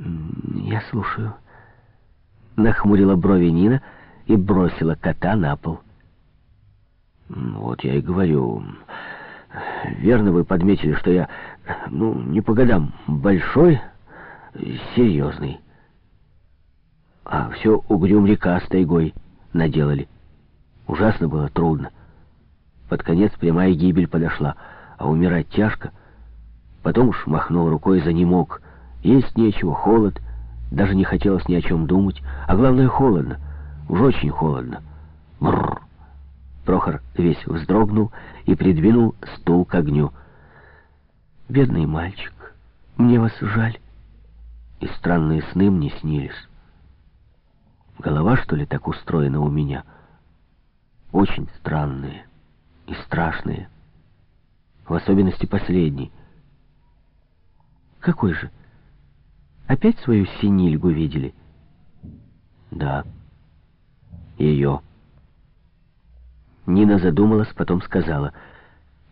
Я слушаю. Нахмурила брови Нина и бросила кота на пол. Вот я и говорю. Верно вы подметили, что я, ну, не по годам, большой, серьезный. А все угрюм река с тайгой наделали. Ужасно было трудно. Под конец прямая гибель подошла, а умирать тяжко. Потом уж махнул рукой за не мог. Есть нечего, холод. Даже не хотелось ни о чем думать. А главное, холодно. Уж очень холодно. Бррр. Прохор весь вздрогнул и придвинул стул к огню. «Бедный мальчик, мне вас жаль». И странные сны мне снились. Голова, что ли, так устроена у меня? Очень странные и страшные. В особенности последний. Какой же? Опять свою синильгу видели? Да. Ее. Нина задумалась, потом сказала.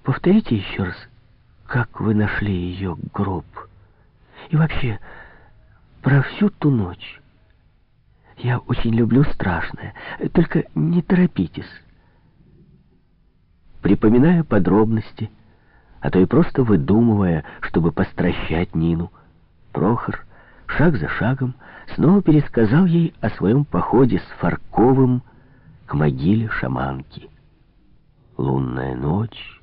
Повторите еще раз, как вы нашли ее гроб. И вообще, про всю ту ночь. Я очень люблю страшное. Только не торопитесь. Припоминая подробности, а то и просто выдумывая, чтобы постращать Нину, Прохор шаг за шагом снова пересказал ей о своем походе с Фарковым к могиле шаманки. Лунная ночь,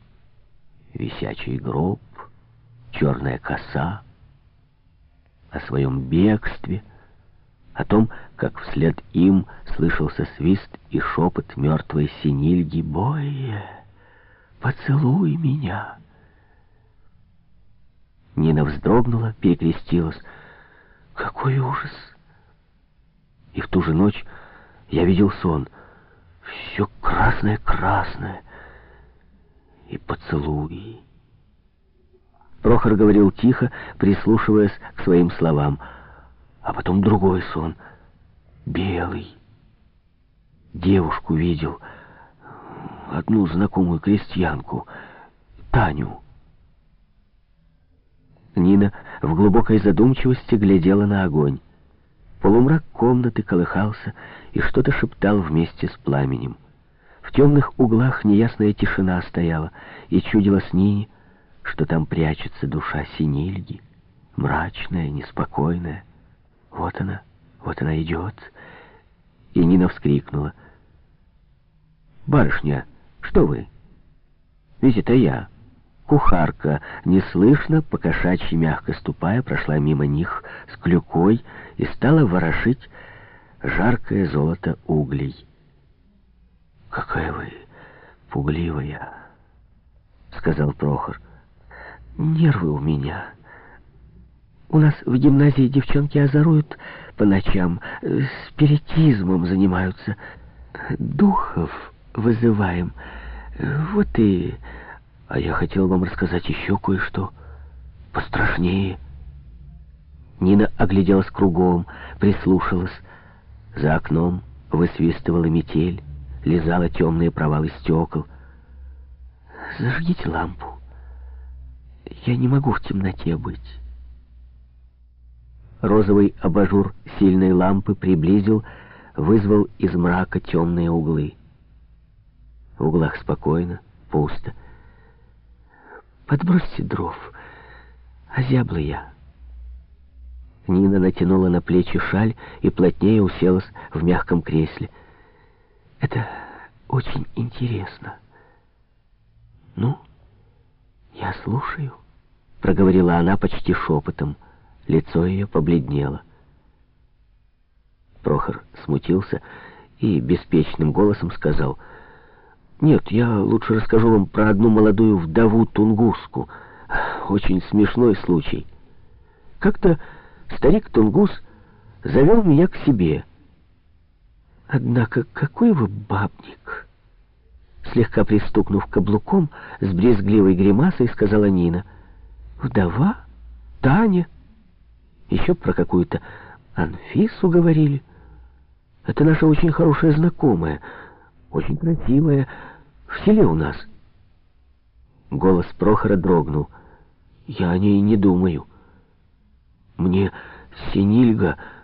висячий гроб, черная коса, о своем бегстве, о том, как вслед им слышался свист и шепот мертвой синильги «Бое, поцелуй меня!» Нина вздрогнула, перекрестилась. «Какой ужас!» И в ту же ночь я видел сон. Все красное-красное. И поцелуи. Прохор говорил тихо, прислушиваясь к своим словам. А потом другой сон. Белый. Девушку видел. Одну знакомую крестьянку. Таню. Нина в глубокой задумчивости глядела на огонь. Полумрак комнаты колыхался и что-то шептал вместе с пламенем. В темных углах неясная тишина стояла, и чудилось Нине, что там прячется душа Синильги, мрачная, неспокойная. Вот она, вот она идет. И Нина вскрикнула. «Барышня, что вы? Ведь это я». Кухарка, неслышно, покошачьи мягко ступая, прошла мимо них с клюкой и стала ворошить жаркое золото углей. «Какая вы пугливая!» — сказал Прохор. Нервы у меня. У нас в гимназии девчонки озоруют по ночам, спиритизмом занимаются. Духов вызываем. Вот и... А я хотел вам рассказать еще кое-что пострашнее. Нина огляделась кругом, прислушалась. За окном высвистывала метель, лизала темные провалы стекол. «Зажгите лампу», я не могу в темноте быть. Розовый абажур сильной лампы приблизил, вызвал из мрака темные углы. В углах спокойно, пусто. Подбросьте дров, озябла я. Нина натянула на плечи шаль и плотнее уселась в мягком кресле. Это очень интересно. Ну, я слушаю проговорила она почти шепотом. Лицо ее побледнело. Прохор смутился и беспечным голосом сказал, «Нет, я лучше расскажу вам про одну молодую вдову Тунгуску. Очень смешной случай. Как-то старик Тунгус завел меня к себе. Однако какой вы бабник!» Слегка пристукнув каблуком, с брезгливой гримасой сказала Нина — Вдова? Таня? Еще про какую-то Анфису говорили. Это наша очень хорошая знакомая, очень красивая, в селе у нас. Голос Прохора дрогнул. Я о ней не думаю. Мне Синильга